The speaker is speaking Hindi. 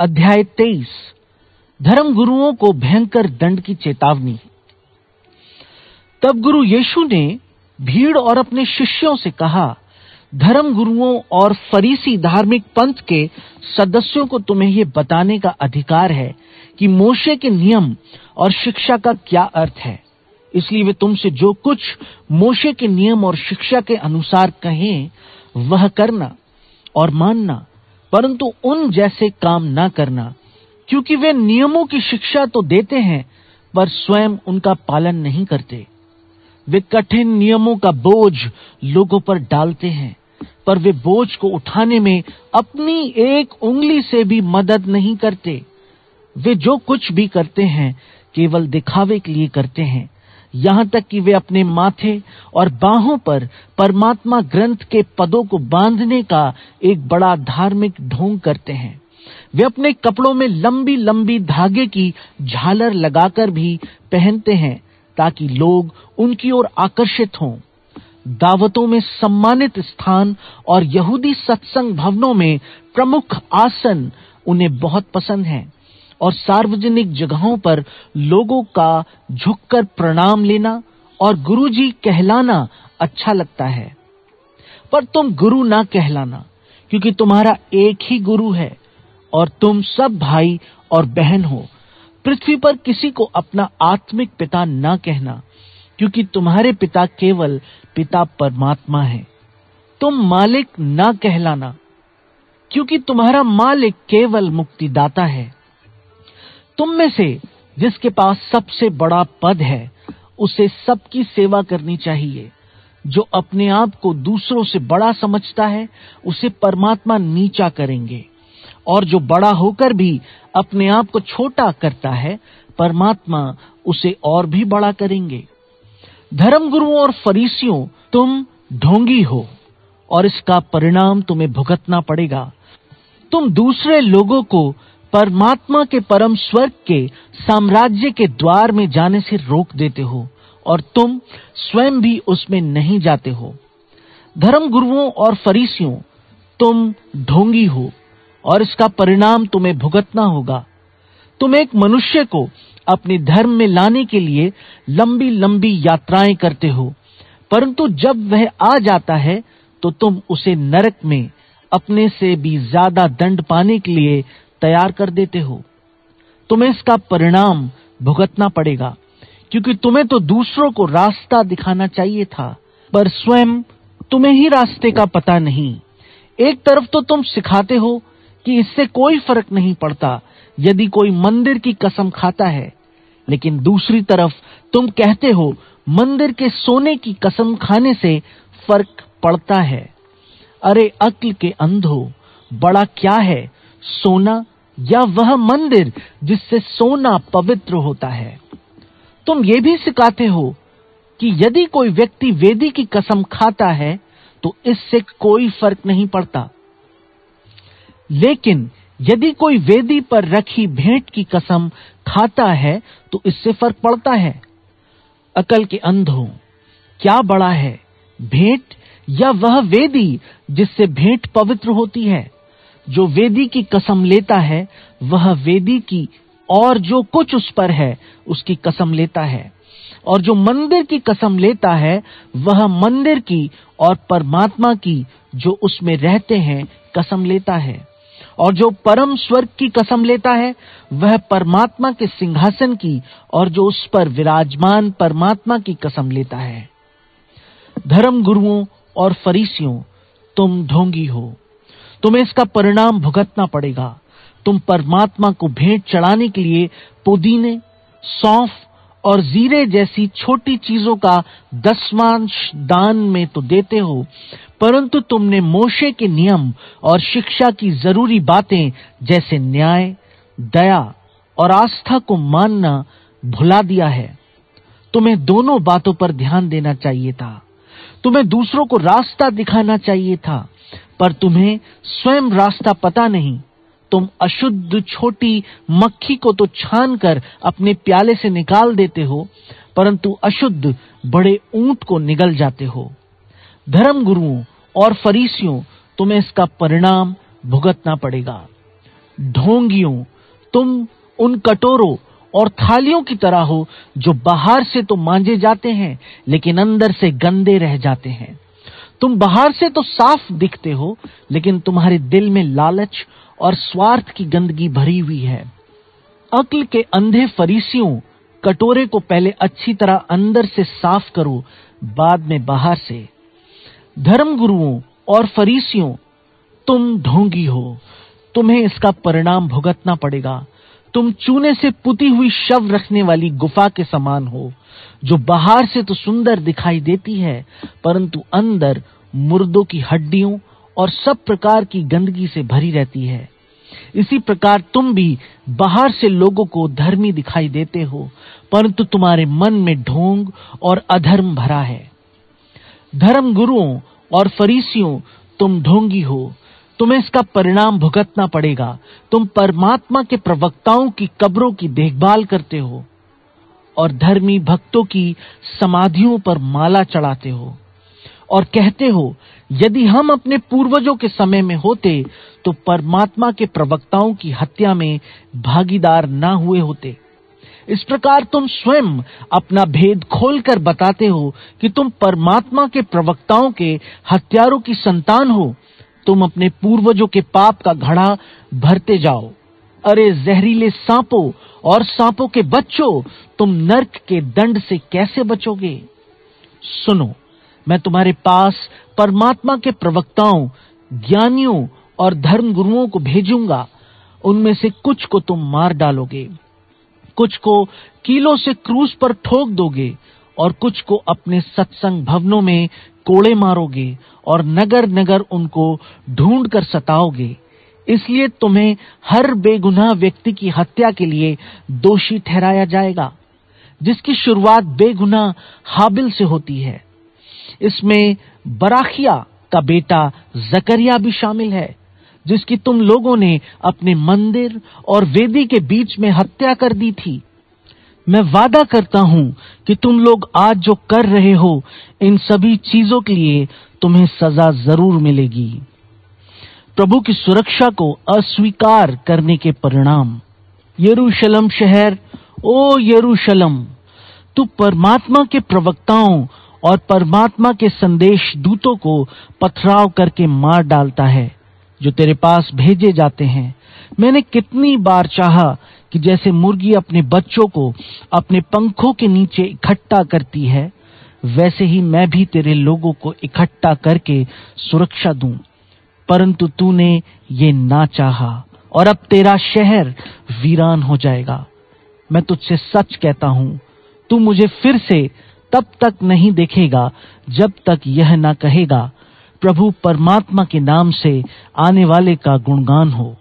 अध्याय तेईस। धर्म गुरुओं को भयंकर दंड की चेतावनी। तब गुरु यीशु ने भीड़ और अपने शिष्यों से कहा धर्म गुरुओं और फरीसी धार्मिक पंथ के सदस्यों को तुम्हें ये बताने का अधिकार है कि मोशे के नियम और शिक्षा का क्या अर्थ है। इसलिए वे तुमसे जो कुछ मोशे के नियम और शिक्षा के अनुसार कहें, वह करना और मानना परंतु उन जैसे काम ना करना, क्योंकि वे नियमों की शिक्षा तो देते हैं, पर स्वयं उनका पालन नहीं करते। वे कठिन नियमों का बोझ लोगों पर डालते हैं, पर वे बोझ को उठाने में अपनी एक उंगली से भी मदद नहीं करते। वे जो कुछ भी करते हैं, केवल दिखावे के लिए करते हैं। यहाँ तक कि वे अपने माथे और बाहों पर परमात्मा ग्रंथ के पदों को बांधने का एक बड़ा धार्मिक ढोंग करते हैं। वे अपने कपड़ों में लंबी लंबी धागे की झालर लगाकर भी पहनते हैं ताकि लोग उनकी ओर आकर्षित हों। दावतों में सम्मानित स्थान और यहूदी सत्संग भवनों में प्रमुख आसन उन्हें बहुत पसंद हैं। और सार्वजनिक जगहों पर लोगों का झुककर प्रणाम लेना और गुरुजी कहलाना अच्छा लगता है। पर तुम गुरु ना कहलाना, क्योंकि तुम्हारा एक ही गुरु है और तुम सब भाई और बहन हो। पृथ्वी पर किसी को अपना आत्मिक पिता ना कहना, क्योंकि तुम्हारे पिता केवल पिता परमात्मा है। तुम मालिक ना कहलाना, क्योंकि तुम्हारा मालिक केवल मुक्तिदाता है। तुम में से जिसके पास सबसे बड़ा पद है, उसे सबकी सेवा करनी चाहिए। जो अपने आप को दूसरों से बड़ा समझता है, उसे परमात्मा नीचा करेंगे। और जो बड़ा होकर भी अपने आप को छोटा करता है, परमात्मा उसे और भी बड़ा करेंगे। धर्म गुरुओं और फरीसियों, तुम ढोंगी हो, और इसका परिणाम तुम्हें भुगतना पड़ेगा। तुम दूसरे लोगों को परमात्मा के परम स्वर्ग के साम्राज्य के द्वार में जाने से रोक देते हो और तुम स्वयं भी उसमें नहीं जाते हो। धर्म गुरुओं और फरीसियों, तुम ढोंगी हो और इसका परिणाम तुम्हें भुगतना होगा। तुम एक मनुष्य को अपने धर्म में लाने के लिए लंबी लंबी यात्राएँ करते हो, परंतु जब वह आ जाता है तो तुम उसे नरक में अपने से भी ज़्यादा दंड पाने के लिए तैयार कर देते हो। तुम्हें इसका परिणाम भुगतना पड़ेगा, क्योंकि तुम्हें तो दूसरों को रास्ता दिखाना चाहिए था, पर स्वयं तुम्हें ही रास्ते का पता नहीं। एक तरफ़ तो तुम सिखाते हो कि इससे कोई फ़र्क नहीं पड़ता, यदि कोई मंदिर की कसम खाता है, लेकिन दूसरी तरफ़ तुम कहते हो, मंदिर के सोने की कसम खाने से फ़र्क पड़ता है। अरे अक्ल के अंधो, बड़ा क्या है, सोना? या वह मंदिर जिससे सोना पवित्र होता है। तुम ये भी सिखाते हो कि यदि कोई व्यक्ति वेदी की कसम खाता है तो इससे कोई फ़र्क नहीं पड़ता। लेकिन यदि कोई वेदी पर रखी भेंट की कसम खाता है तो इससे फ़र्क पड़ता है। अकल के अंधों क्या बड़ा है, भेंट या वह वेदी जिससे भेंट पवित्र होती है? जो वेदी की कसम लेता है, वह वेदी की और जो कुछ उस पर है, उसकी कसम लेता है। और जो मंदिर की कसम लेता है, वह मंदिर की और परमात्मा की जो उसमें रहते हैं, कसम लेता है। और जो परम स्वर्ग की कसम लेता है, वह परमात्मा के सिंहासन की और जो उस पर विराजमान परमात्मा की कसम लेता है। धर्म गुरुओं और फरीसियों, तुम ढोंगी हो। तुम्हें इसका परिणाम भुगतना पड़ेगा। तुम परमात्मा को भेंट चढ़ाने के लिए पुदीने, सौंफ और जीरे जैसी छोटी चीज़ों का दसवांश दान में तो देते हो, परंतु तुमने मोशे के नियम और शिक्षा की ज़रूरी बातें जैसे न्याय, दया और आस्था को मानना भुला दिया है। तुम्हें दोनों बातों पर ध्यान देना चाहिए था। तुम्हें दूसरों को रास्ता दिखाना चाहिए था। पर तुम्हें स्वयं रास्ता पता नहीं। तुम अशुद्ध छोटी मक्खी को तो छान कर अपने प्याले से निकाल देते हो, परंतु अशुद्ध बड़े ऊँट को निगल जाते हो। धर्म गुरुओं और फरीसियों, तुम्हें इसका परिणाम भुगतना पड़ेगा। ढोंगियों, तुम उन कटोरों और थालियों की तरह हो, जो बाहर से तो मांजे जाते हैं, लेकिन अंदर से गंदे रह जाते हैं। तुम बाहर से तो साफ़ दिखते हो, लेकिन तुम्हारे दिल में लालच और स्वार्थ की गंदगी भरी हुई है। अक्ल के अंधे फरीसियों, कटोरे को पहले अच्छी तरह अंदर से साफ़ करो, बाद में बाहर से। धर्म गुरुओं और फरीसियों, तुम ढोंगी हो। तुम्हें इसका परिणाम भुगतना पड़ेगा। तुम चूने से पुती हुई शव रखने वाली गुफा के समान हो, जो बाहर से तो सुंदर दिखाई देती है, परंतु अंदर मुर्दों की हड्डियों और सब प्रकार की गंदगी से भरी रहती है। इसी प्रकार तुम भी बाहर से लोगों को धर्मी दिखाई देते हो, परंतु तुम्हारे मन में ढोंग और अधर्म भरा है। धर्म गुरुओं और फरीसियों, तुम ढोंगी हो तुम्हें इसका परिणाम भुगतना पड़ेगा। तुम परमात्मा के प्रवक्ताओं की कब्रों की देखभाल करते हो और धर्मी भक्तों की समाधियों पर माला चढ़ाते हो और कहते हो, यदि हम अपने पूर्वजों के समय में होते तो परमात्मा के प्रवक्ताओं की हत्या में भागीदार न हुए होते। इस प्रकार तुम स्वयं अपना भेद खोलकर बताते हो कि तुम परमात्मा के प्रवक्ताओं के हत्यारों की संतान हो तुम अपने पूर्वजों के पाप का घड़ा भरते जाओ। अरे जहरीले सांपों और सांपों के बच्चों, तुम नर्क के दंड से कैसे बचोगे? सुनो, मैं तुम्हारे पास परमात्मा के प्रवक्ताओं, ज्ञानियों और धर्म गुरुओं को भेजूँगा। उनमें से कुछ को तुम मार डालोगे, कुछ को कीलों से क्रूस पर ठोक दोगे और कुछ को अपने सत्संग भवनों में कोड़े मारोगे और नगर नगर उनको ढूंढ कर सताओगे। इसलिए तुम्हें हर बेगुनाह व्यक्ति की हत्या के लिए दोषी ठहराया जाएगा, जिसकी शुरुआत बेगुनाह हाबिल से होती है। इसमें बराखिया का बेटा जकरिया भी शामिल है, जिसकी तुम लोगों ने अपने मंदिर और वेदी के बीच में हत्या कर दी थी। मैं वादा करता हूँ कि तुम लोग आज जो कर रहे हो, इन सभी चीज़ों के लिए तुम्हें सजा ज़रूर मिलेगी। प्रभु की सुरक्षा को अस्वीकार करने के परिणाम। यरूशलम शहर, ओ यरूशलम, तू परमात्मा के प्रवक्ताओं और परमात्मा के संदेश दूतों को पथराव करके मार डालता है, जो तेरे पास भेजे जाते हैं। मैंने कितनी बार चाहा कि जैसे मुर्गी अपने बच्चों को अपने पंखों के नीचे इकट्ठा करती है, वैसे ही मैं भी तेरे लोगों को इकट्ठा करके सुरक्षा दूँ। परंतु तूने ये ना चाहा और अब तेरा शहर वीरान हो जाएगा। मैं तुझसे सच कहता हूँ, तू मुझे फिर से तब तक नहीं देखेगा जब तक यह ना कहेगा, प्रभु परमात्मा के नाम से आने वाले का गुणगान हो।